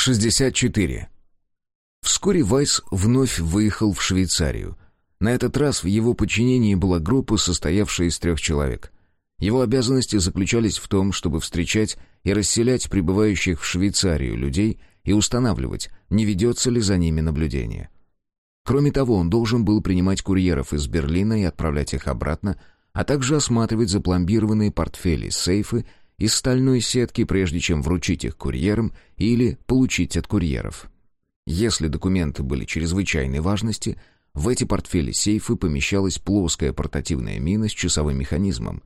64. Вскоре Вайс вновь выехал в Швейцарию. На этот раз в его подчинении была группа, состоявшая из трех человек. Его обязанности заключались в том, чтобы встречать и расселять прибывающих в Швейцарию людей и устанавливать, не ведется ли за ними наблюдение. Кроме того, он должен был принимать курьеров из Берлина и отправлять их обратно, а также осматривать запломбированные портфели, сейфы из стальной сетки, прежде чем вручить их курьерам или получить от курьеров. Если документы были чрезвычайной важности, в эти портфели-сейфы помещалась плоская портативная мина с часовым механизмом.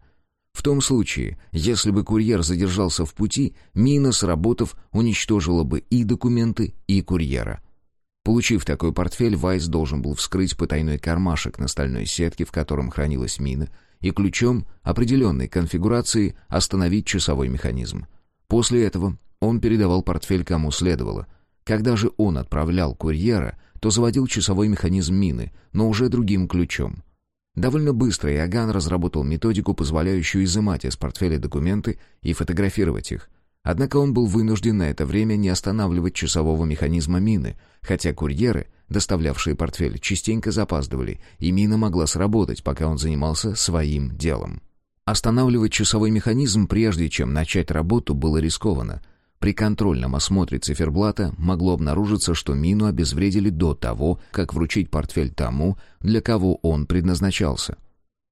В том случае, если бы курьер задержался в пути, мина, сработав, уничтожила бы и документы, и курьера. Получив такой портфель, Вайс должен был вскрыть потайной кармашек на стальной сетке, в котором хранилась мина, и ключом определенной конфигурации остановить часовой механизм. После этого он передавал портфель кому следовало. Когда же он отправлял курьера, то заводил часовой механизм мины, но уже другим ключом. Довольно быстро Иоганн разработал методику, позволяющую изымать из портфеля документы и фотографировать их. Однако он был вынужден на это время не останавливать часового механизма мины, хотя курьеры доставлявшие портфель, частенько запаздывали, и мина могла сработать, пока он занимался своим делом. Останавливать часовой механизм, прежде чем начать работу, было рискованно. При контрольном осмотре циферблата могло обнаружиться, что мину обезвредили до того, как вручить портфель тому, для кого он предназначался.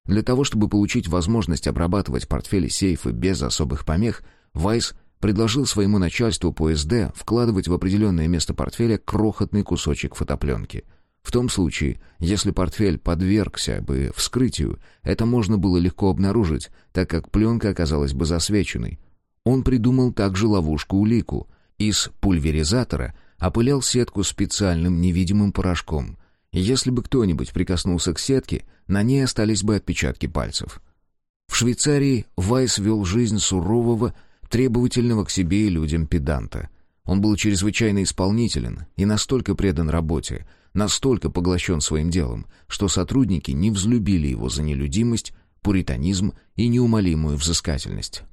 Для того, чтобы получить возможность обрабатывать портфели сейфы без особых помех, Вайс предложил своему начальству по СД вкладывать в определенное место портфеля крохотный кусочек фотопленки. В том случае, если портфель подвергся бы вскрытию, это можно было легко обнаружить, так как пленка оказалась бы засвеченной. Он придумал также ловушку-улику. Из пульверизатора опылял сетку специальным невидимым порошком. Если бы кто-нибудь прикоснулся к сетке, на ней остались бы отпечатки пальцев. В Швейцарии Вайс вел жизнь сурового, требовательного к себе и людям педанта. Он был чрезвычайно исполнителен и настолько предан работе, настолько поглощен своим делом, что сотрудники не взлюбили его за нелюдимость, пуританизм и неумолимую взыскательность.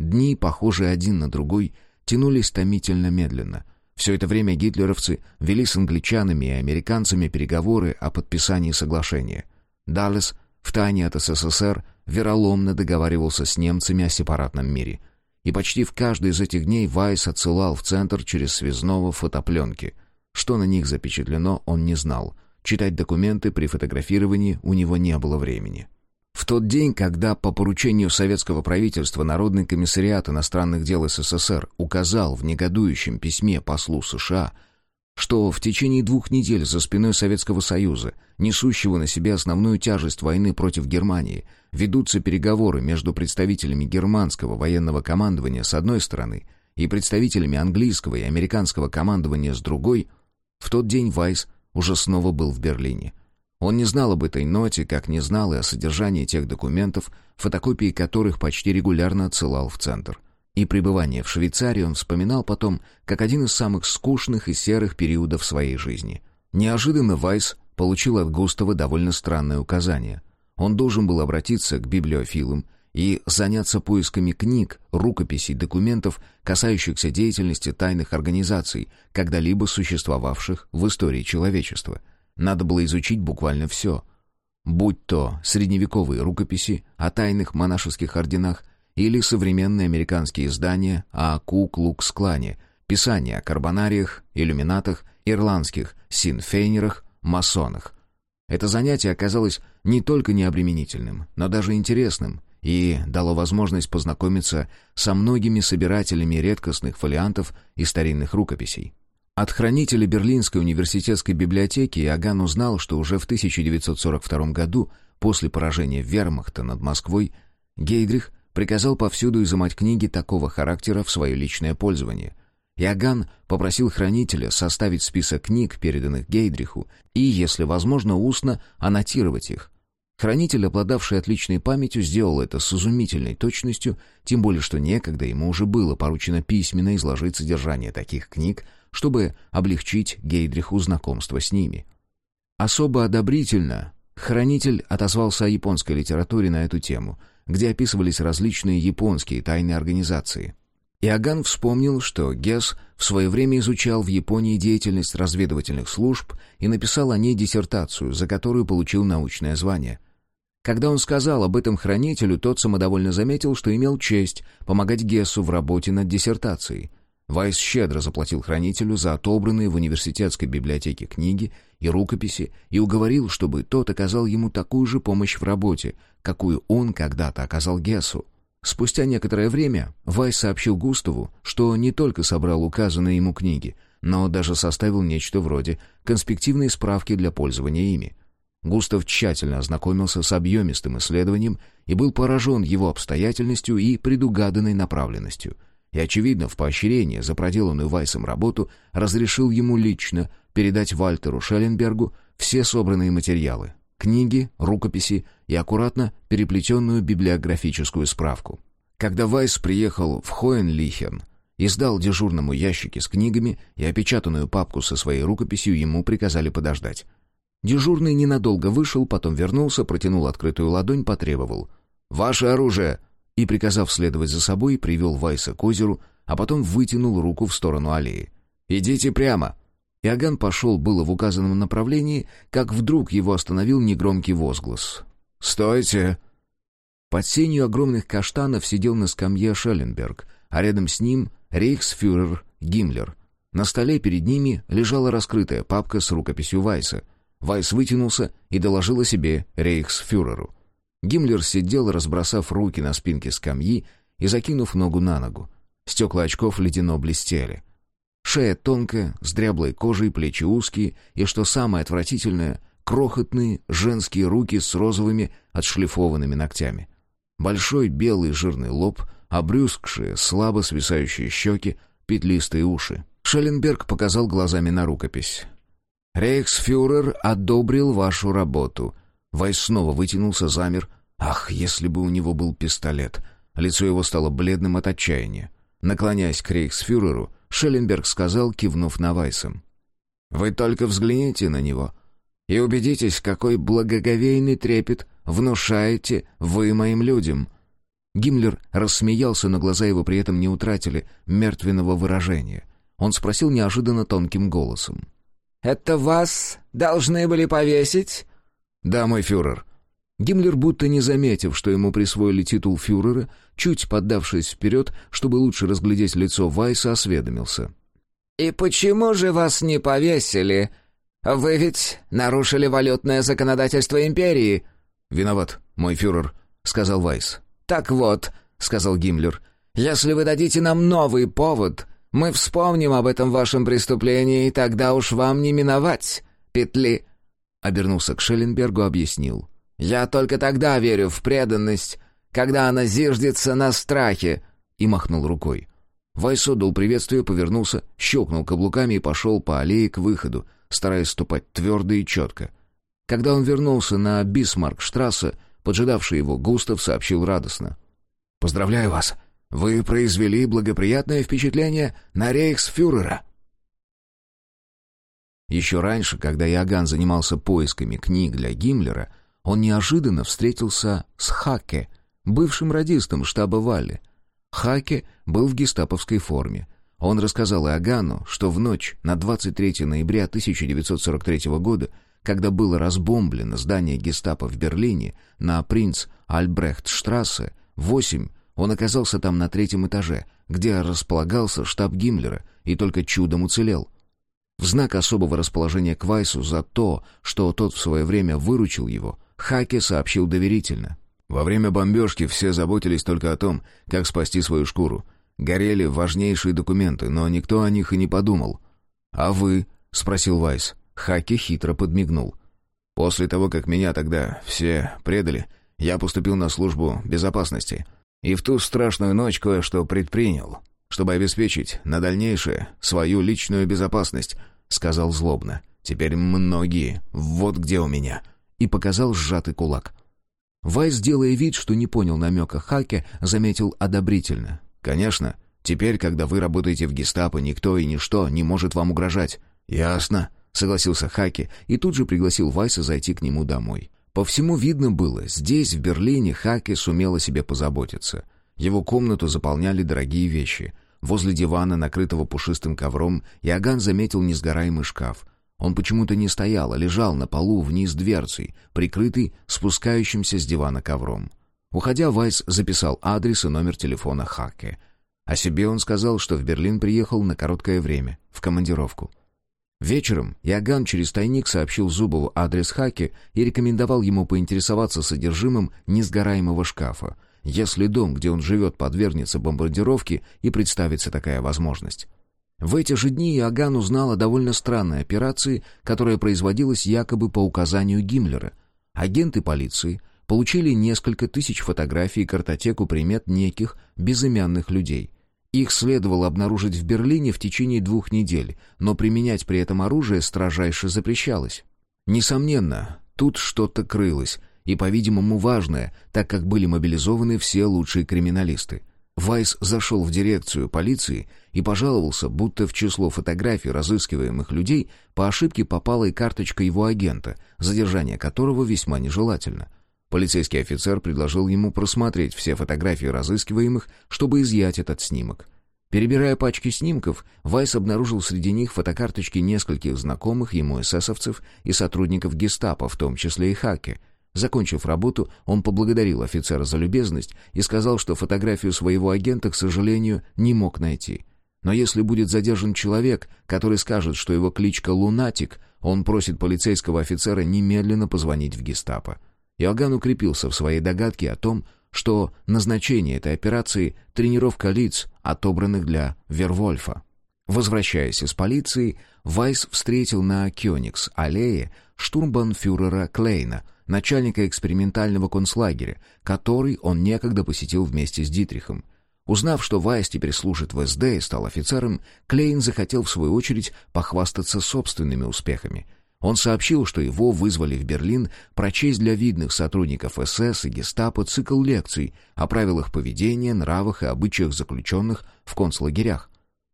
Дни, похожие один на другой, тянулись томительно медленно. Все это время гитлеровцы вели с англичанами и американцами переговоры о подписании соглашения. Даллес, втайне от СССР, вероломно договаривался с немцами о сепаратном мире — и почти в каждый из этих дней Вайс отсылал в центр через связного фотопленки. Что на них запечатлено, он не знал. Читать документы при фотографировании у него не было времени. В тот день, когда по поручению советского правительства Народный комиссариат иностранных дел СССР указал в негодующем письме послу США – что в течение двух недель за спиной Советского Союза, несущего на себе основную тяжесть войны против Германии, ведутся переговоры между представителями германского военного командования с одной стороны и представителями английского и американского командования с другой, в тот день Вайс уже снова был в Берлине. Он не знал об этой ноте, как не знал и о содержании тех документов, фотокопии которых почти регулярно отсылал в центр и пребывание в Швейцарии он вспоминал потом как один из самых скучных и серых периодов своей жизни. Неожиданно Вайс получил от Густава довольно странное указание. Он должен был обратиться к библиофилам и заняться поисками книг, рукописей, документов, касающихся деятельности тайных организаций, когда-либо существовавших в истории человечества. Надо было изучить буквально все. Будь то средневековые рукописи о тайных монашеских орденах, или современные американские издания о Ку-Клукс-Клане, писания о карбонариях, иллюминатах, ирландских синфейнерах, масонах. Это занятие оказалось не только необременительным, но даже интересным и дало возможность познакомиться со многими собирателями редкостных фолиантов и старинных рукописей. От хранителя Берлинской университетской библиотеки Иоганн узнал, что уже в 1942 году, после поражения вермахта над Москвой, Гейдрих приказал повсюду изымать книги такого характера в свое личное пользование. Иоганн попросил хранителя составить список книг, переданных Гейдриху, и, если возможно, устно аннотировать их. Хранитель, обладавший отличной памятью, сделал это с изумительной точностью, тем более что некогда ему уже было поручено письменно изложить содержание таких книг, чтобы облегчить Гейдриху знакомство с ними. Особо одобрительно хранитель отозвался о японской литературе на эту тему — где описывались различные японские тайные организации. Иоганн вспомнил, что Гесс в свое время изучал в Японии деятельность разведывательных служб и написал о ней диссертацию, за которую получил научное звание. Когда он сказал об этом хранителю, тот самодовольно заметил, что имел честь помогать Гессу в работе над диссертацией. Вайс щедро заплатил хранителю за отобранные в университетской библиотеке книги и рукописи и уговорил, чтобы тот оказал ему такую же помощь в работе, какую он когда-то оказал Гессу. Спустя некоторое время Вайс сообщил Густаву, что не только собрал указанные ему книги, но даже составил нечто вроде конспективной справки для пользования ими. Густав тщательно ознакомился с объемистым исследованием и был поражен его обстоятельностью и предугаданной направленностью. И, очевидно, в поощрение за проделанную Вайсом работу разрешил ему лично передать Вальтеру Шелленбергу все собранные материалы, книги, рукописи и аккуратно переплетенную библиографическую справку. Когда Вайс приехал в Хоенлихен и сдал дежурному ящики с книгами и опечатанную папку со своей рукописью, ему приказали подождать. Дежурный ненадолго вышел, потом вернулся, протянул открытую ладонь, потребовал «Ваше оружие!» И, приказав следовать за собой, привел Вайса к озеру, а потом вытянул руку в сторону аллеи. «Идите прямо!» Иоганн пошел было в указанном направлении, как вдруг его остановил негромкий возглас. «Стойте!» Под сенью огромных каштанов сидел на скамье Шелленберг, а рядом с ним рейхсфюрер Гиммлер. На столе перед ними лежала раскрытая папка с рукописью Вайса. Вайс вытянулся и доложил о себе рейхсфюреру. Гиммлер сидел, разбросав руки на спинке скамьи и закинув ногу на ногу. Стекла очков ледяно блестели. Шея тонкая, с дряблой кожей, плечи узкие, и, что самое отвратительное, крохотные женские руки с розовыми отшлифованными ногтями. Большой белый жирный лоб, обрюзгшие, слабо свисающие щеки, петлистые уши. Шелленберг показал глазами на рукопись. «Рейхсфюрер одобрил вашу работу». Вайс снова вытянулся, замер. Ах, если бы у него был пистолет! Лицо его стало бледным от отчаяния. Наклоняясь к рейхсфюреру, Шелленберг сказал, кивнув на Вайса. «Вы только взгляните на него и убедитесь, какой благоговейный трепет внушаете вы моим людям». Гиммлер рассмеялся, но глаза его при этом не утратили мертвенного выражения. Он спросил неожиданно тонким голосом. «Это вас должны были повесить?» «Да, мой фюрер». Гиммлер, будто не заметив, что ему присвоили титул фюрера, чуть поддавшись вперед, чтобы лучше разглядеть лицо Вайса, осведомился. «И почему же вас не повесили? Вы ведь нарушили валютное законодательство империи». «Виноват, мой фюрер», — сказал Вайс. «Так вот», — сказал Гиммлер, — «если вы дадите нам новый повод, мы вспомним об этом вашем преступлении, и тогда уж вам не миновать петли». Обернулся к Шелленбергу, объяснил. «Я только тогда верю в преданность, когда она зиждется на страхе», и махнул рукой. Вайс отдал приветствие, повернулся, щелкнул каблуками и пошел по аллее к выходу, стараясь ступать твердо и четко. Когда он вернулся на Бисмаркштрассе, поджидавший его Густав сообщил радостно. «Поздравляю вас! Вы произвели благоприятное впечатление на рейхсфюрера!» Еще раньше, когда Иоганн занимался поисками книг для Гиммлера, он неожиданно встретился с Хаке, бывшим радистом штаба Валли. Хаке был в гестаповской форме. Он рассказал Иоганну, что в ночь на 23 ноября 1943 года, когда было разбомблено здание гестапо в Берлине на принц Альбрехтштрассе, 8, он оказался там на третьем этаже, где располагался штаб Гиммлера, и только чудом уцелел. В знак особого расположения к Вайсу за то, что тот в свое время выручил его, Хаке сообщил доверительно. Во время бомбежки все заботились только о том, как спасти свою шкуру. Горели важнейшие документы, но никто о них и не подумал. «А вы?» — спросил Вайс. Хаки хитро подмигнул. «После того, как меня тогда все предали, я поступил на службу безопасности. И в ту страшную ночь кое-что предпринял, чтобы обеспечить на дальнейшее свою личную безопасность», — сказал злобно. «Теперь многие. Вот где у меня». И показал сжатый кулак. Вайс, делая вид, что не понял намека Хаке, заметил одобрительно. «Конечно. Теперь, когда вы работаете в гестапо, никто и ничто не может вам угрожать». «Ясно», — согласился Хаке и тут же пригласил Вайса зайти к нему домой. По всему видно было, здесь, в Берлине, Хаке сумел о себе позаботиться. Его комнату заполняли дорогие вещи. Возле дивана, накрытого пушистым ковром, Иоганн заметил несгораемый шкаф. Он почему-то не стоял, а лежал на полу вниз дверцей, прикрытый спускающимся с дивана ковром. Уходя, Вайс записал адрес и номер телефона Хаке. О себе он сказал, что в Берлин приехал на короткое время, в командировку. Вечером Иоганн через тайник сообщил Зубову адрес Хаки и рекомендовал ему поинтересоваться содержимым несгораемого шкафа, если дом, где он живет, подвергнется бомбардировке и представится такая возможность. В эти же дни Иоганн узнал о довольно странной операции, которая производилась якобы по указанию Гиммлера. Агенты полиции получили несколько тысяч фотографий и картотеку примет неких безымянных людей. Их следовало обнаружить в Берлине в течение двух недель, но применять при этом оружие строжайше запрещалось. Несомненно, тут что-то крылось, и, по-видимому, важное, так как были мобилизованы все лучшие криминалисты. Вайс зашел в дирекцию полиции и пожаловался, будто в число фотографий разыскиваемых людей по ошибке попала и карточка его агента, задержание которого весьма нежелательно. Полицейский офицер предложил ему просмотреть все фотографии разыскиваемых, чтобы изъять этот снимок. Перебирая пачки снимков, Вайс обнаружил среди них фотокарточки нескольких знакомых ему эсэсовцев и сотрудников гестапо, в том числе и Хаке. Закончив работу, он поблагодарил офицера за любезность и сказал, что фотографию своего агента, к сожалению, не мог найти. Но если будет задержан человек, который скажет, что его кличка «Лунатик», он просит полицейского офицера немедленно позвонить в гестапо. Иоганн укрепился в своей догадке о том, что назначение этой операции — тренировка лиц, отобранных для Вервольфа. Возвращаясь из полиции, Вайс встретил на Кёникс-аллее штурмбанфюрера Клейна, начальника экспериментального концлагеря, который он некогда посетил вместе с Дитрихом. Узнав, что Вайс теперь служит в СД и стал офицером, Клейн захотел в свою очередь похвастаться собственными успехами — он сообщил, что его вызвали в Берлин прочесть для видных сотрудников СС и гестапо цикл лекций о правилах поведения, нравах и обычаях заключенных в концлагерях.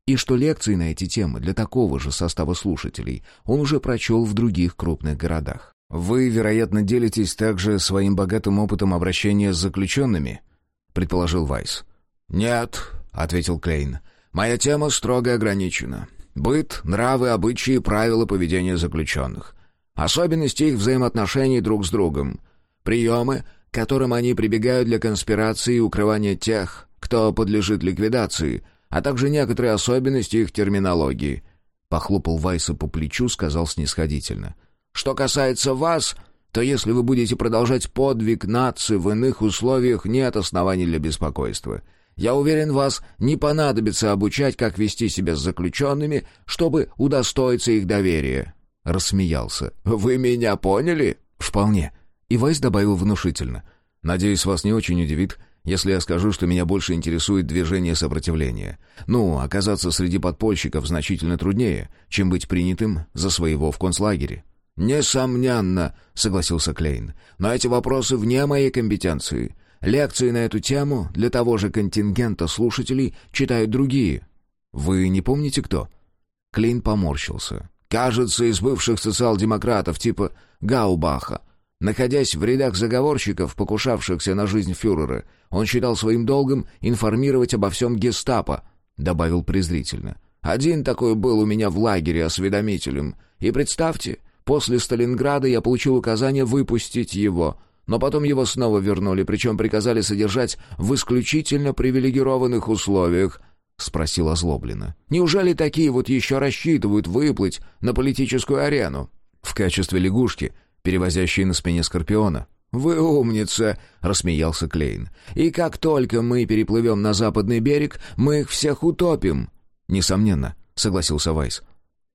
И что лекции на эти темы для такого же состава слушателей он уже прочел в других крупных городах. «Вы, вероятно, делитесь также своим богатым опытом обращения с заключенными?» — предположил Вайс. «Нет», — ответил Клейн. «Моя тема строго ограничена. Быт, нравы, обычаи, правила поведения заключенных. Особенности их взаимоотношений друг с другом. Приемы, к которым они прибегают для конспирации и укрывания тех, кто подлежит ликвидации, а также некоторые особенности их терминологии. Похлопал Вайса по плечу, сказал снисходительно. «Что касается вас, то если вы будете продолжать подвиг нации в иных условиях, нет оснований для беспокойства. Я уверен, вас не понадобится обучать, как вести себя с заключенными, чтобы удостоиться их доверия». Рассмеялся. «Вы меня поняли?» «Вполне». И Вайс добавил внушительно. «Надеюсь, вас не очень удивит, если я скажу, что меня больше интересует движение сопротивления. Ну, оказаться среди подпольщиков значительно труднее, чем быть принятым за своего в концлагере». «Несомненно», — согласился Клейн. «Но эти вопросы вне моей компетенции. Лекции на эту тему для того же контингента слушателей читают другие. Вы не помните кто? Клейн поморщился. Кажется, из бывших социал-демократов типа Гаубаха. Находясь в рядах заговорщиков, покушавшихся на жизнь фюрера, он считал своим долгом информировать обо всем гестапо, добавил презрительно. Один такой был у меня в лагере осведомителем. И представьте, после Сталинграда я получил указание выпустить его — но потом его снова вернули, причем приказали содержать в исключительно привилегированных условиях», — спросил озлобленно. «Неужели такие вот еще рассчитывают выплыть на политическую арену?» «В качестве лягушки, перевозящей на спине скорпиона». «Вы умница!» — рассмеялся Клейн. «И как только мы переплывем на западный берег, мы их всех утопим!» «Несомненно», — согласился Вайс.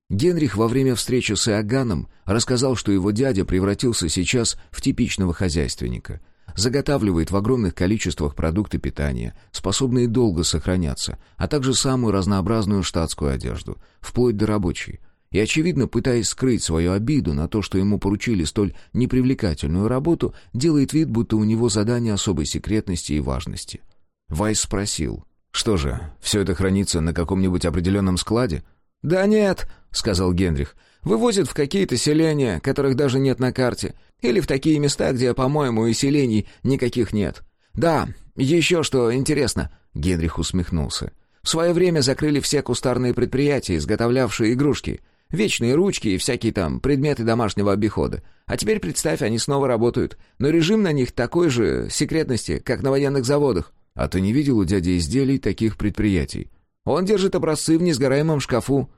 Генрих во время встречи с Иоганном рассказал, что его дядя превратился сейчас в типичного хозяйственника. Заготавливает в огромных количествах продукты питания, способные долго сохраняться, а также самую разнообразную штатскую одежду, вплоть до рабочей. И, очевидно, пытаясь скрыть свою обиду на то, что ему поручили столь непривлекательную работу, делает вид, будто у него задание особой секретности и важности. Вайс спросил, «Что же, все это хранится на каком-нибудь определенном складе?» «Да нет», — сказал Генрих. «Вывозят в какие-то селения, которых даже нет на карте, или в такие места, где, по-моему, и селений никаких нет. Да, еще что интересно». Генрих усмехнулся. В свое время закрыли все кустарные предприятия, изготовлявшие игрушки. Вечные ручки и всякие там предметы домашнего обихода. А теперь, представь, они снова работают. Но режим на них такой же секретности, как на военных заводах. А ты не видел у дяди изделий таких предприятий? Он держит образцы в несгораемом шкафу.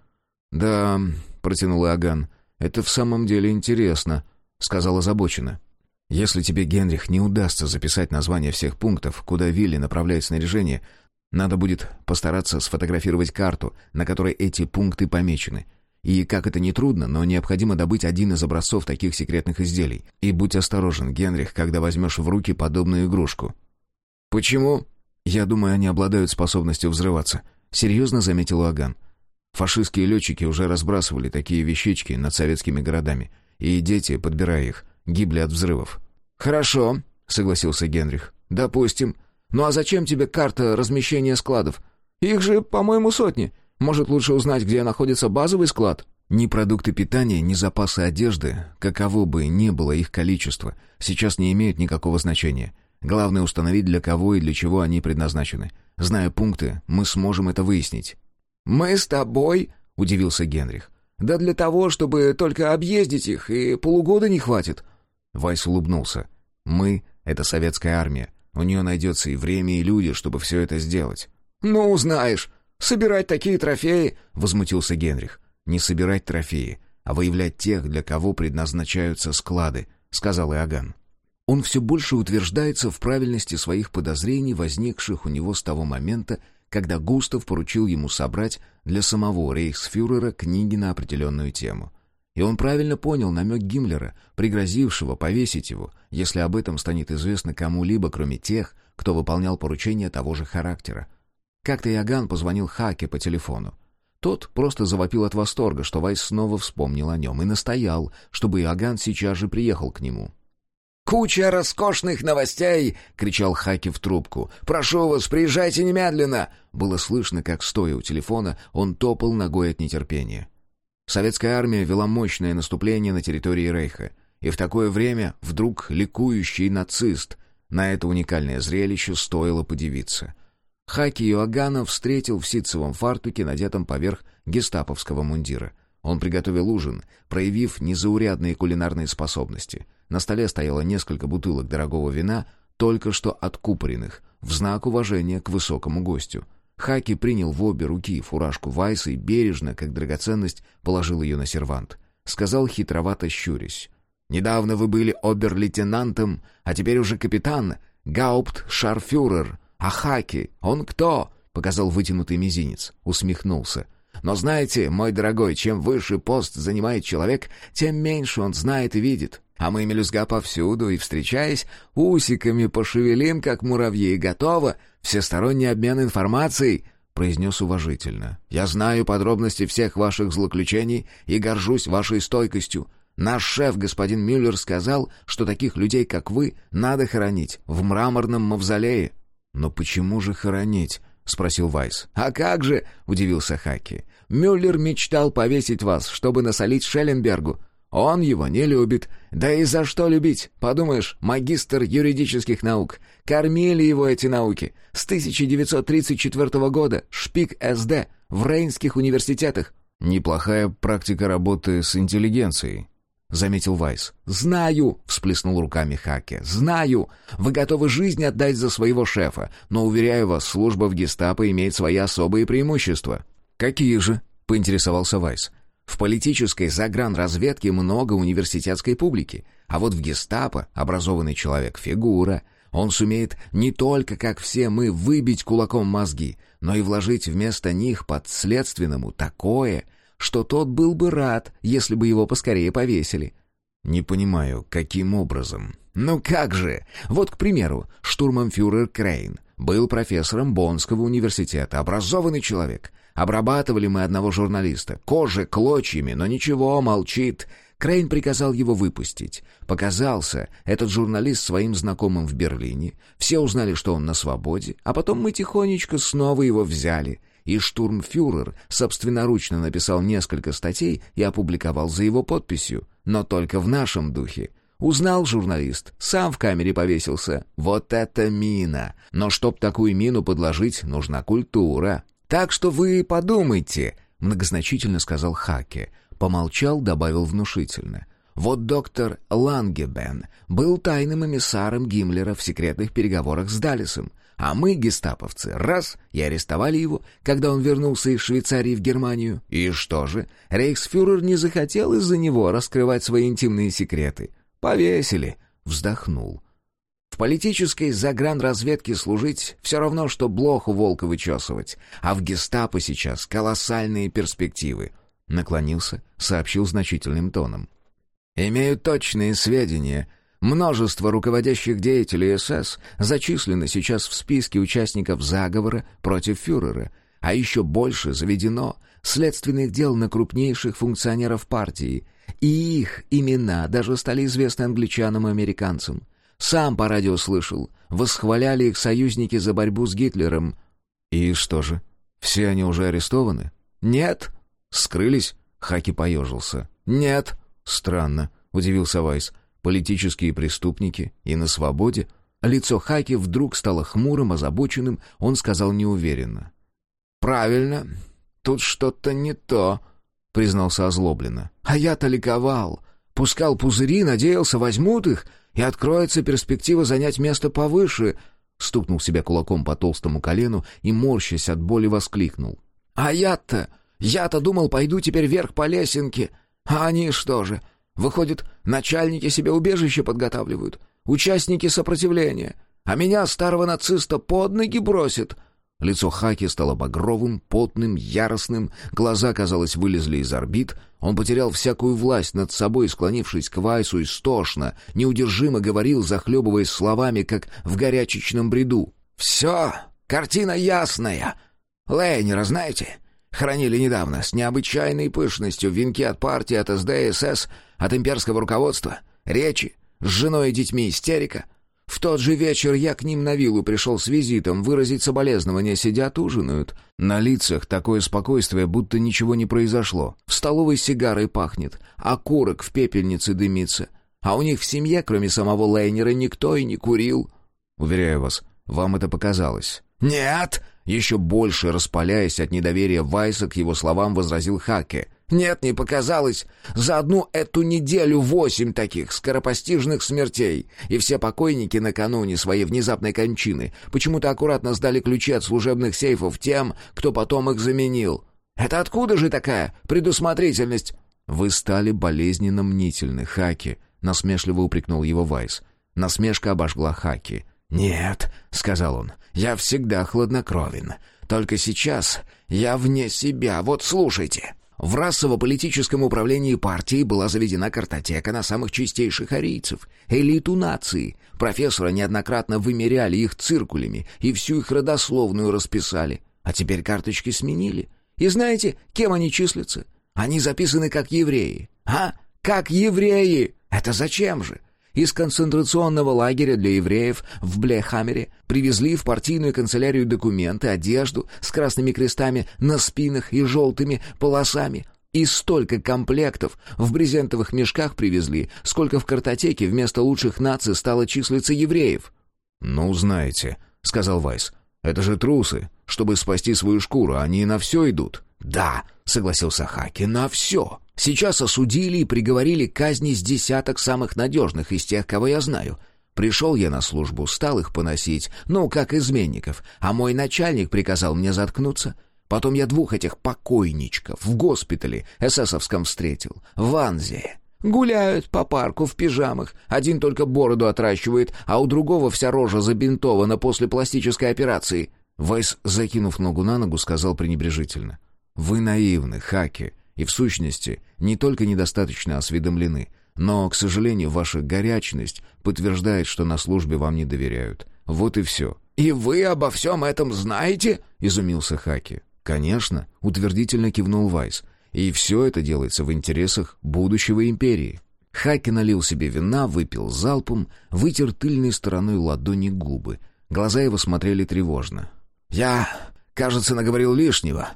Да, протянул Аган. Это в самом деле интересно, сказал озабоченно. Если тебе, Генрих, не удастся записать названия всех пунктов, куда Вилли направляет снаряжение, надо будет постараться сфотографировать карту, на которой эти пункты помечены. И, как это не трудно, но необходимо добыть один из образцов таких секретных изделий. И будь осторожен, Генрих, когда возьмешь в руки подобную игрушку. «Почему?» «Я думаю, они обладают способностью взрываться», — серьезно заметил Аган. Фашистские летчики уже разбрасывали такие вещички над советскими городами, и дети, подбирая их, гибли от взрывов. «Хорошо», — согласился Генрих. «Допустим. Ну а зачем тебе карта размещения складов? Их же, по-моему, сотни. Может, лучше узнать, где находится базовый склад?» Ни продукты питания, ни запасы одежды, каково бы ни было их количество, сейчас не имеют никакого значения. Главное установить, для кого и для чего они предназначены. Зная пункты, мы сможем это выяснить. «Мы с тобой?» — удивился Генрих. «Да для того, чтобы только объездить их, и полугода не хватит». Вайс улыбнулся. «Мы — это советская армия. У нее найдется и время, и люди, чтобы все это сделать». «Ну, знаешь, собирать такие трофеи...» — возмутился Генрих. «Не собирать трофеи, а выявлять тех, для кого предназначаются склады», — сказал Иоганн. Он все больше утверждается в правильности своих подозрений, возникших у него с того момента, когда Густав поручил ему собрать для самого рейхсфюрера книги на определенную тему. И он правильно понял намек Гиммлера, пригрозившего повесить его, если об этом станет известно кому-либо, кроме тех, кто выполнял поручения того же характера. Как-то Иоганн позвонил Хаке по телефону. Тот просто завопил от восторга, что Вайс снова вспомнил о нем, и настоял, чтобы Иоганн сейчас же приехал к нему. «Куча роскошных новостей!» — кричал Хаки в трубку. «Прошу вас, приезжайте немедленно!» Было слышно, как, стоя у телефона, он топал ногой от нетерпения. Советская армия вела мощное наступление на территории Рейха. И в такое время вдруг ликующий нацист. На это уникальное зрелище стоило подивиться. Хаки Иоганна встретил в ситцевом фартуке, надетом поверх гестаповского мундира. Он приготовил ужин, проявив незаурядные кулинарные способности. На столе стояло несколько бутылок дорогого вина, только что откупоренных, в знак уважения к высокому гостю. Хаки принял в обе руки фуражку Вайса и бережно, как драгоценность, положил ее на сервант. Сказал хитровато щурясь. «Недавно вы были обер-лейтенантом, а теперь уже капитан, гауптшарфюрер. А Хаки, он кто?» — показал вытянутый мизинец. Усмехнулся. Но знаете, мой дорогой, чем выше пост занимает человек, тем меньше он знает и видит. А мы, мелюзга, повсюду, и, встречаясь, усиками пошевелим, как муравьи, и готово. Всесторонний обмен информацией, — произнес уважительно. «Я знаю подробности всех ваших злоключений и горжусь вашей стойкостью. Наш шеф, господин Мюллер, сказал, что таких людей, как вы, надо хоронить в мраморном мавзолее». «Но почему же хоронить?» — спросил Вайс. «А как же?» — удивился Хаки. «Мюллер мечтал повесить вас, чтобы насолить Шелленбергу. Он его не любит. Да и за что любить? Подумаешь, магистр юридических наук. Кормили его эти науки. С 1934 года шпик СД в Рейнских университетах. Неплохая практика работы с интеллигенцией, заметил Вайс. Знаю, всплеснул руками Хаке. Знаю. Вы готовы жизнь отдать за своего шефа, но уверяю вас, служба в Гестапо имеет свои особые преимущества. Какие же? поинтересовался Вайс. В политической загранразведке много университетской публики, а вот в гестапо образованный человек — фигура. Он сумеет не только, как все мы, выбить кулаком мозги, но и вложить вместо них подследственному такое, что тот был бы рад, если бы его поскорее повесили. «Не понимаю, каким образом?» «Ну как же! Вот, к примеру, штурманфюрер Крейн был профессором Боннского университета, образованный человек. Обрабатывали мы одного журналиста. Кожи клочьями, но ничего, молчит. Крейн приказал его выпустить. Показался этот журналист своим знакомым в Берлине. Все узнали, что он на свободе, а потом мы тихонечко снова его взяли. И штурмфюрер собственноручно написал несколько статей и опубликовал за его подписью. Но только в нашем духе. Узнал журналист, сам в камере повесился. Вот это мина! Но чтоб такую мину подложить, нужна культура. Так что вы подумайте», — многозначительно сказал Хаке. Помолчал, добавил внушительно. Вот доктор Лангебен был тайным эмиссаром Гиммлера в секретных переговорах с Далисом. А мы, гестаповцы, раз, и арестовали его, когда он вернулся из Швейцарии в Германию. И что же? Рейхсфюрер не захотел из-за него раскрывать свои интимные секреты. Повесили. Вздохнул. В политической загранразведке служить все равно, что блоху волка вычесывать. А в гестапо сейчас колоссальные перспективы. Наклонился, сообщил значительным тоном. «Имею точные сведения» Множество руководящих деятелей СС зачислены сейчас в списке участников заговора против фюрера, а еще больше заведено следственных дел на крупнейших функционеров партии, и их имена даже стали известны англичанам и американцам. Сам по радио слышал, восхваляли их союзники за борьбу с Гитлером. И что же, все они уже арестованы? Нет. Скрылись? Хаки поежился. Нет. Странно, удивился Вайс политические преступники и на свободе. Лицо Хаки вдруг стало хмурым, озабоченным, он сказал неуверенно. «Правильно, тут что-то не то», — признался озлобленно. «А я-то ликовал, пускал пузыри, надеялся, возьмут их, и откроется перспектива занять место повыше», стукнул себя кулаком по толстому колену и, морщась от боли, воскликнул. «А я-то, я-то думал, пойду теперь вверх по лесенке, а они что же, Выходит, начальники себе убежище подготавливают, участники сопротивления, а меня, старого нациста, под ноги бросят». Лицо Хаки стало багровым, потным, яростным, глаза, казалось, вылезли из орбит. Он потерял всякую власть над собой, склонившись к Вайсу истошно, неудержимо говорил, захлебываясь словами, как в горячечном бреду. «Все, картина ясная. Лейнера знаете? Хранили недавно, с необычайной пышностью, венки от партии, от СД и СС, от имперского руководства, речи, с женой и детьми истерика. В тот же вечер я к ним на виллу пришел с визитом, выразить соболезнования, сидят, ужинают. На лицах такое спокойствие, будто ничего не произошло. В столовой сигарой пахнет, а курок в пепельнице дымится. А у них в семье, кроме самого Лейнера, никто и не курил. Уверяю вас, вам это показалось. «Нет!» Еще больше распаляясь от недоверия Вайса к его словам, возразил Хаке. «Нет, не показалось. За одну эту неделю восемь таких скоропостижных смертей. И все покойники накануне своей внезапной кончины почему-то аккуратно сдали ключи от служебных сейфов тем, кто потом их заменил. Это откуда же такая предусмотрительность?» «Вы стали болезненно мнительны, Хаки», — насмешливо упрекнул его Вайс. Насмешка обожгла Хаки. «Нет», — сказал он, — «я всегда хладнокровен. Только сейчас я вне себя. Вот слушайте». В расово-политическом управлении партии была заведена картотека на самых чистейших арийцев, элиту нации. Профессора неоднократно вымеряли их циркулями и всю их родословную расписали. А теперь карточки сменили. И знаете, кем они числятся? Они записаны как евреи. А? Как евреи! Это зачем же? Из концентрационного лагеря для евреев в Блехаммере привезли в партийную канцелярию документы, одежду с красными крестами на спинах и желтыми полосами. И столько комплектов в брезентовых мешках привезли, сколько в картотеке вместо лучших наций стало числиться евреев. «Ну, знаете», — сказал Вайс, — «это же трусы. Чтобы спасти свою шкуру, они на все идут». «Да», — согласился Хаки, — «на все. Сейчас осудили и приговорили к казни с десяток самых надежных из тех, кого я знаю. Пришел я на службу, стал их поносить, ну, как изменников, а мой начальник приказал мне заткнуться. Потом я двух этих покойничков в госпитале эсэсовском встретил, в Анзе. Гуляют по парку в пижамах, один только бороду отращивает, а у другого вся рожа забинтована после пластической операции». Вайс, закинув ногу на ногу, сказал пренебрежительно. «Вы наивны, Хаки и, в сущности, не только недостаточно осведомлены, но, к сожалению, ваша горячность подтверждает, что на службе вам не доверяют. Вот и все». «И вы обо всем этом знаете?» — изумился Хаки. «Конечно», — утвердительно кивнул Вайс. «И все это делается в интересах будущего империи». Хаки налил себе вина, выпил залпом, вытер тыльной стороной ладони губы. Глаза его смотрели тревожно. «Я, кажется, наговорил лишнего».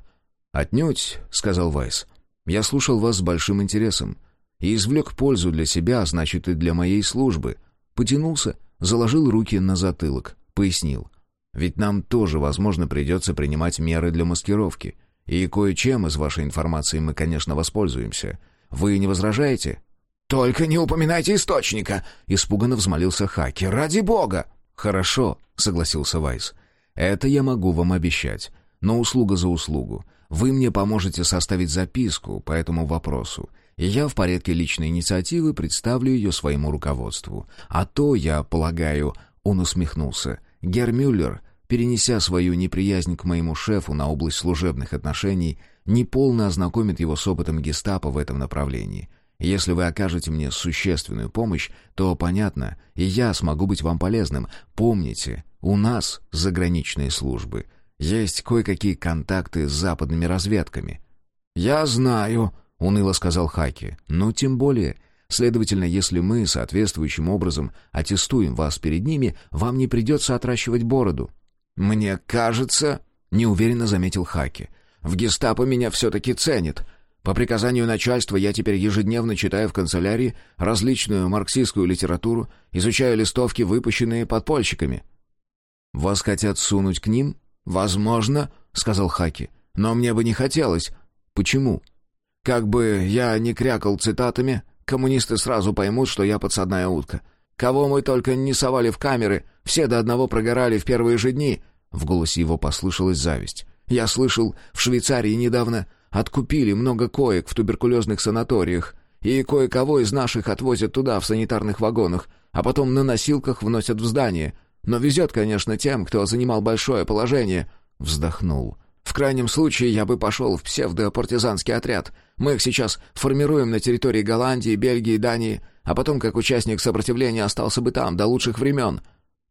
«Отнюдь», — сказал Вайс. Я слушал вас с большим интересом и извлек пользу для себя, а значит и для моей службы. Потянулся, заложил руки на затылок, пояснил. Ведь нам тоже, возможно, придется принимать меры для маскировки. И кое-чем из вашей информации мы, конечно, воспользуемся. Вы не возражаете?» «Только не упоминайте источника!» — испуганно взмолился Хаки. «Ради бога!» «Хорошо», — согласился Вайс. «Это я могу вам обещать. Но услуга за услугу. Вы мне поможете составить записку по этому вопросу, и я в порядке личной инициативы представлю ее своему руководству. А то, я полагаю, он усмехнулся. Гермюллер, перенеся свою неприязнь к моему шефу на область служебных отношений, неполно ознакомит его с опытом гестапо в этом направлении. Если вы окажете мне существенную помощь, то, понятно, и я смогу быть вам полезным. Помните, у нас заграничные службы. Есть кое-какие контакты с западными разведками». «Я знаю», — уныло сказал Хаки. «Ну, тем более. Следовательно, если мы соответствующим образом аттестуем вас перед ними, вам не придется отращивать бороду». «Мне кажется», — неуверенно заметил Хаки, — «в гестапо меня все-таки ценит. По приказанию начальства я теперь ежедневно читаю в канцелярии различную марксистскую литературу, изучаю листовки, выпущенные подпольщиками». «Вас хотят сунуть к ним?» «Возможно», — сказал Хаки, — «но мне бы не хотелось». «Почему?» «Как бы я не крякал цитатами, коммунисты сразу поймут, что я подсадная утка. Кого мы только не совали в камеры, все до одного прогорали в первые же дни». В голосе его послышалась зависть. «Я слышал, в Швейцарии недавно откупили много коек в туберкулезных санаториях, и кое-кого из наших отвозят туда в санитарных вагонах, а потом на носилках вносят в здание. Но везет, конечно, тем, кто занимал большое положение». Вздохнул. «В крайнем случае я бы пошел в псевдопартизанский отряд. Мы их сейчас формируем на территории Голландии, Бельгии, Дании, а потом, как участник сопротивления, остался бы там до лучших времен».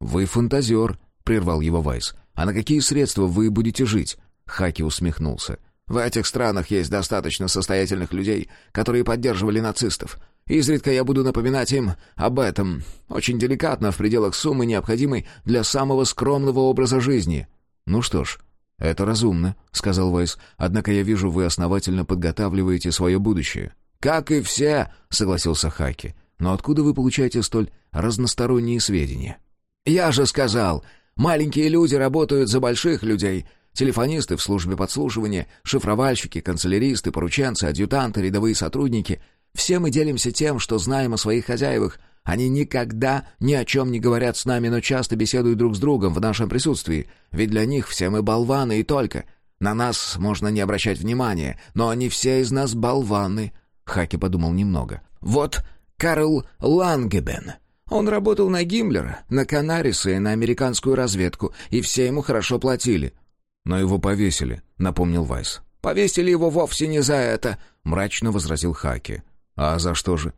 «Вы фантазер», — прервал его Вайс. «А на какие средства вы будете жить?» Хаки усмехнулся. «В этих странах есть достаточно состоятельных людей, которые поддерживали нацистов. Изредка я буду напоминать им об этом. Очень деликатно, в пределах суммы, необходимой для самого скромного образа жизни». «Ну что ж, это разумно», — сказал Вайс. «Однако я вижу, вы основательно подготавливаете свое будущее». «Как и все», — согласился Хаки. «Но откуда вы получаете столь разносторонние сведения?» «Я же сказал, маленькие люди работают за больших людей». Телефонисты в службе подслушивания, шифровальщики, канцеляристы, порученцы, адъютанты, рядовые сотрудники — все мы делимся тем, что знаем о своих хозяевах. Они никогда ни о чем не говорят с нами, но часто беседуют друг с другом в нашем присутствии. Ведь для них все мы болваны и только. На нас можно не обращать внимания, но они все из нас болваны». Хаки подумал немного. «Вот Карл Лангебен. Он работал на Гиммлера, на Канариса и на американскую разведку, и все ему хорошо платили». «Но его повесили», — напомнил Вайс. «Повесили его вовсе не за это», — мрачно возразил Хаки. «А за что же?»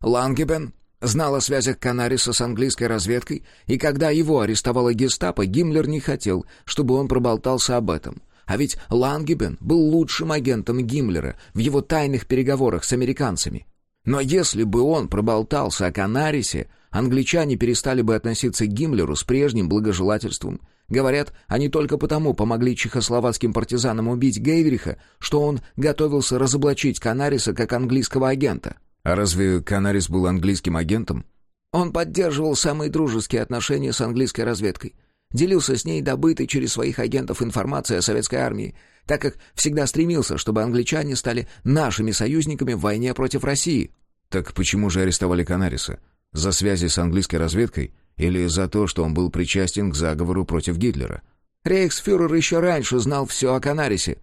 «Лангебен знал о связях Канариса с английской разведкой, и когда его арестовала гестапо, Гиммлер не хотел, чтобы он проболтался об этом. А ведь Лангебен был лучшим агентом Гиммлера в его тайных переговорах с американцами. Но если бы он проболтался о Канарисе, англичане перестали бы относиться к Гиммлеру с прежним благожелательством. Говорят, они только потому помогли чехословацким партизанам убить Гейвриха, что он готовился разоблачить Канариса как английского агента. А разве Канарис был английским агентом? Он поддерживал самые дружеские отношения с английской разведкой. Делился с ней добытой через своих агентов информацией о советской армии, так как всегда стремился, чтобы англичане стали нашими союзниками в войне против России. Так почему же арестовали Канариса? За связи с английской разведкой или за то, что он был причастен к заговору против Гитлера? Рейхсфюрер еще раньше знал все о Канарисе.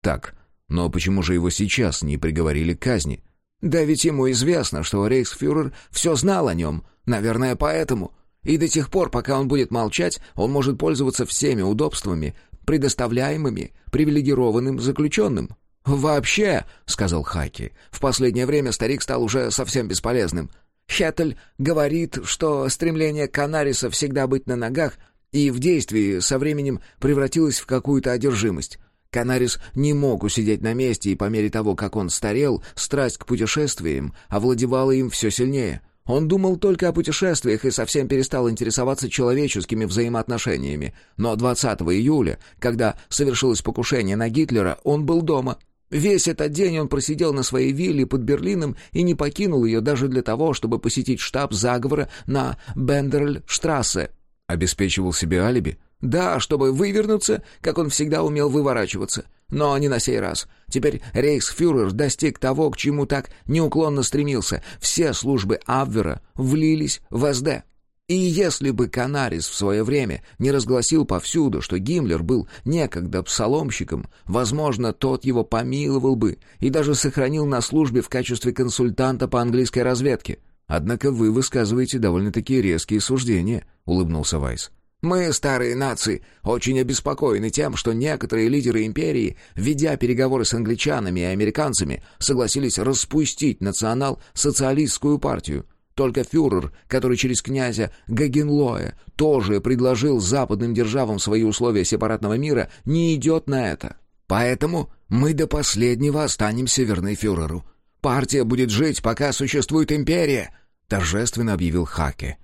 Так, но почему же его сейчас не приговорили к казни? Да ведь ему известно, что рейхсфюрер все знал о нем. Наверное, поэтому. И до тех пор, пока он будет молчать, он может пользоваться всеми удобствами, предоставляемыми привилегированным заключенным. «Вообще», — сказал Хаки, — «в последнее время старик стал уже совсем бесполезным. Хеттель говорит, что стремление Канариса всегда быть на ногах и в действии со временем превратилось в какую-то одержимость. Канарис не мог усидеть на месте, и по мере того, как он старел, страсть к путешествиям овладевала им все сильнее. Он думал только о путешествиях и совсем перестал интересоваться человеческими взаимоотношениями. Но 20 июля, когда совершилось покушение на Гитлера, он был дома — Весь этот день он просидел на своей вилле под Берлином и не покинул ее даже для того, чтобы посетить штаб заговора на Бендерль-штрассе. Обеспечивал себе алиби? Да, чтобы вывернуться, как он всегда умел выворачиваться. Но не на сей раз. Теперь рейхсфюрер достиг того, к чему так неуклонно стремился. Все службы Абвера влились в СД. И если бы Канарис в свое время не разгласил повсюду, что Гиммлер был некогда псаломщиком, возможно, тот его помиловал бы и даже сохранил на службе в качестве консультанта по английской разведке. «Однако вы высказываете довольно-таки резкие суждения», — улыбнулся Вайс. Мы, старые нации, очень обеспокоены тем, что некоторые лидеры империи, ведя переговоры с англичанами и американцами, согласились распустить национал-социалистскую партию. Только фюрер, который через князя Гагенлоя тоже предложил западным державам свои условия сепаратного мира, не идет на это. Поэтому мы до последнего останемся верны фюреру. Партия будет жить, пока существует империя», — торжественно объявил Хаке.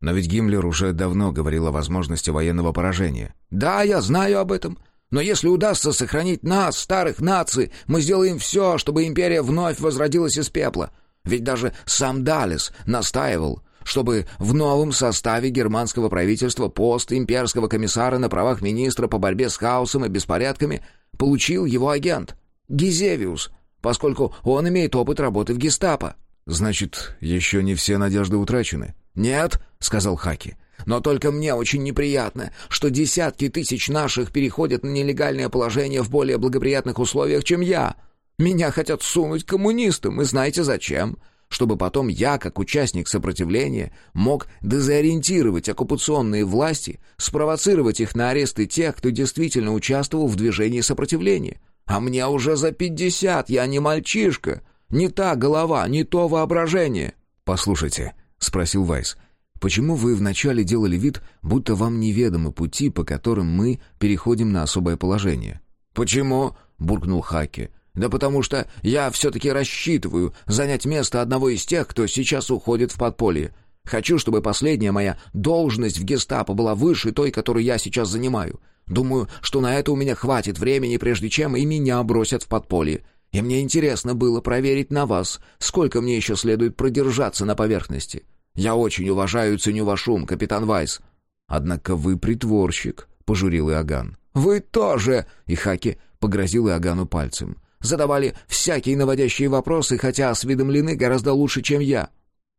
Но ведь Гиммлер уже давно говорил о возможности военного поражения. «Да, я знаю об этом. Но если удастся сохранить нас, старых наций, мы сделаем все, чтобы империя вновь возродилась из пепла. Ведь даже сам Далес настаивал, чтобы в новом составе германского правительства пост имперского комиссара на правах министра по борьбе с хаосом и беспорядками получил его агент, Гизевиус, поскольку он имеет опыт работы в гестапо. «Значит, еще не все надежды утрачены?» «Нет», — сказал Хаки. «Но только мне очень неприятно, что десятки тысяч наших переходят на нелегальное положение в более благоприятных условиях, чем я. Меня хотят сунуть коммунистам, и знаете зачем? Чтобы потом я, как участник сопротивления, мог дезориентировать оккупационные власти, спровоцировать их на аресты тех, кто действительно участвовал в движении сопротивления. А мне уже за пятьдесят, я не мальчишка, не та голова, не то воображение». «Послушайте», — спросил Вайс. «Почему вы вначале делали вид, будто вам неведомы пути, по которым мы переходим на особое положение?» «Почему?» — буркнул Хаки. «Да потому что я все-таки рассчитываю занять место одного из тех, кто сейчас уходит в подполье. Хочу, чтобы последняя моя должность в гестапо была выше той, которую я сейчас занимаю. Думаю, что на это у меня хватит времени, прежде чем и меня бросят в подполье. И мне интересно было проверить на вас, сколько мне еще следует продержаться на поверхности. Я очень уважаю и ценю ваш ум, капитан Вайс». «Однако вы притворщик», — пожурил Иоганн. «Вы тоже!» — и Хаки погрозил Иоганну пальцем. «Задавали всякие наводящие вопросы, хотя осведомлены гораздо лучше, чем я».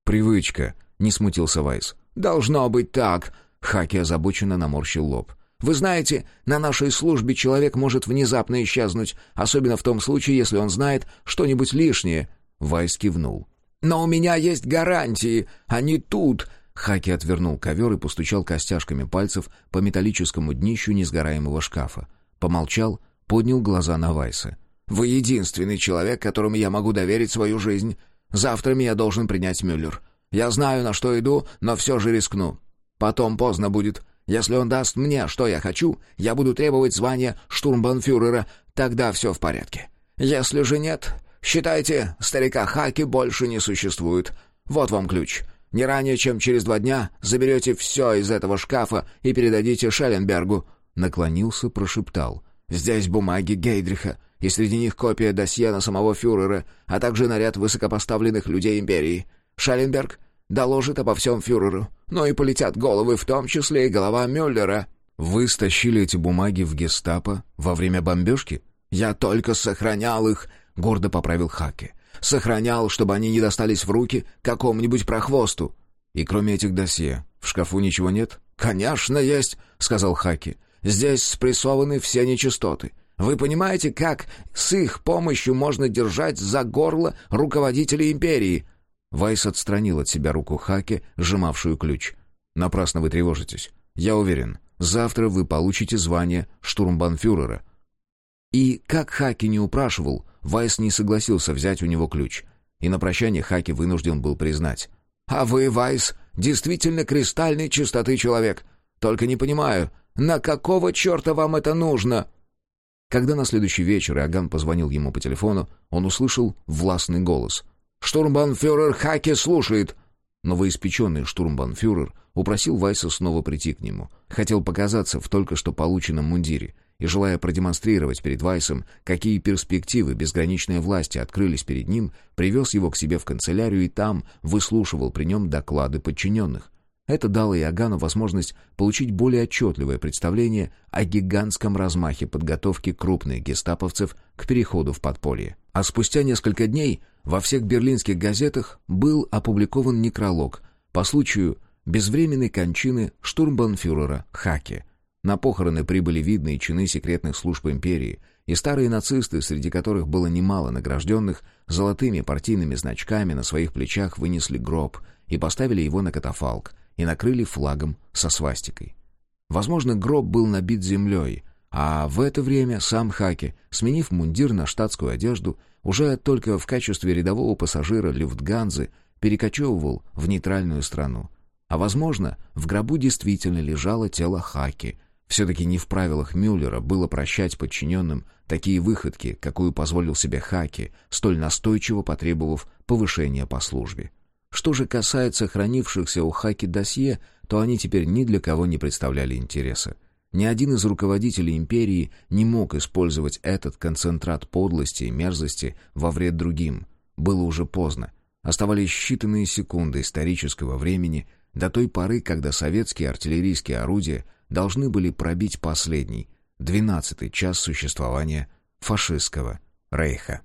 «Привычка», — не смутился Вайс. «Должно быть так», — Хаки озабоченно наморщил лоб. Вы знаете, на нашей службе человек может внезапно исчезнуть, особенно в том случае, если он знает что-нибудь лишнее». Вайс кивнул. «Но у меня есть гарантии, они тут!» Хаки отвернул ковер и постучал костяшками пальцев по металлическому днищу несгораемого шкафа. Помолчал, поднял глаза на Вайса. «Вы единственный человек, которому я могу доверить свою жизнь. Завтра меня должен принять Мюллер. Я знаю, на что иду, но все же рискну. Потом поздно будет. Если он даст мне, что я хочу, я буду требовать звания штурмбанфюрера, тогда все в порядке. Если же нет, считайте, старика Хаки больше не существует. Вот вам ключ. Не ранее, чем через два дня, заберете все из этого шкафа и передадите Шелленбергу». Наклонился, прошептал. «Здесь бумаги Гейдриха, и среди них копия досье на самого фюрера, а также наряд высокопоставленных людей империи. Шелленберг доложит обо всем фюреру. Ну и полетят головы, в том числе и голова Мюллера». «Вы стащили эти бумаги в гестапо во время бомбежки?» «Я только сохранял их», — гордо поправил Хаки. «Сохранял, чтобы они не достались в руки какому-нибудь прохвосту». «И кроме этих досье, в шкафу ничего нет?» «Конечно есть», — сказал Хаки. «Здесь спрессованы все нечистоты. Вы понимаете, как с их помощью можно держать за горло руководителей империи?» Вайс отстранил от себя руку Хаки, сжимавшую ключ. «Напрасно вы тревожитесь. Я уверен, завтра вы получите звание штурмбанфюрера». И, как Хаки не упрашивал, Вайс не согласился взять у него ключ. И на прощание Хаки вынужден был признать. «А вы, Вайс, действительно кристальной чистоты человек. Только не понимаю, на какого черта вам это нужно?» Когда на следующий вечер Иоганн позвонил ему по телефону, он услышал властный голос — «Штурмбанфюрер Хаки слушает!» Новоиспеченный штурмбанфюрер упросил Вайса снова прийти к нему. Хотел показаться в только что полученном мундире и, желая продемонстрировать перед Вайсом, какие перспективы безграничной власти открылись перед ним, привез его к себе в канцелярию и там выслушивал при нем доклады подчиненных. Это дало Иоганну возможность получить более отчетливое представление о гигантском размахе подготовки крупных гестаповцев к переходу в подполье. А спустя несколько дней во всех берлинских газетах был опубликован некролог по случаю безвременной кончины штурмбанфюрера Хаке. На похороны прибыли видные чины секретных служб империи и старые нацисты, среди которых было немало награжденных, золотыми партийными значками на своих плечах вынесли гроб и поставили его на катафалк, и накрыли флагом со свастикой. Возможно, гроб был набит землей, а в это время сам Хаки, сменив мундир на штатскую одежду, уже только в качестве рядового пассажира Люфтганзы перекочевывал в нейтральную страну. А возможно, в гробу действительно лежало тело Хаки. Все-таки не в правилах Мюллера было прощать подчиненным такие выходки, какую позволил себе Хаки, столь настойчиво потребовав повышения по службе. Что же касается хранившихся у Хаки досье, то они теперь ни для кого не представляли интереса. Ни один из руководителей империи не мог использовать этот концентрат подлости и мерзости во вред другим. Было уже поздно. Оставались считанные секунды исторического времени до той поры, когда советские артиллерийские орудия должны были пробить последний, двенадцатый час существования фашистского рейха.